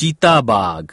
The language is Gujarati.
ચિતાબાઘ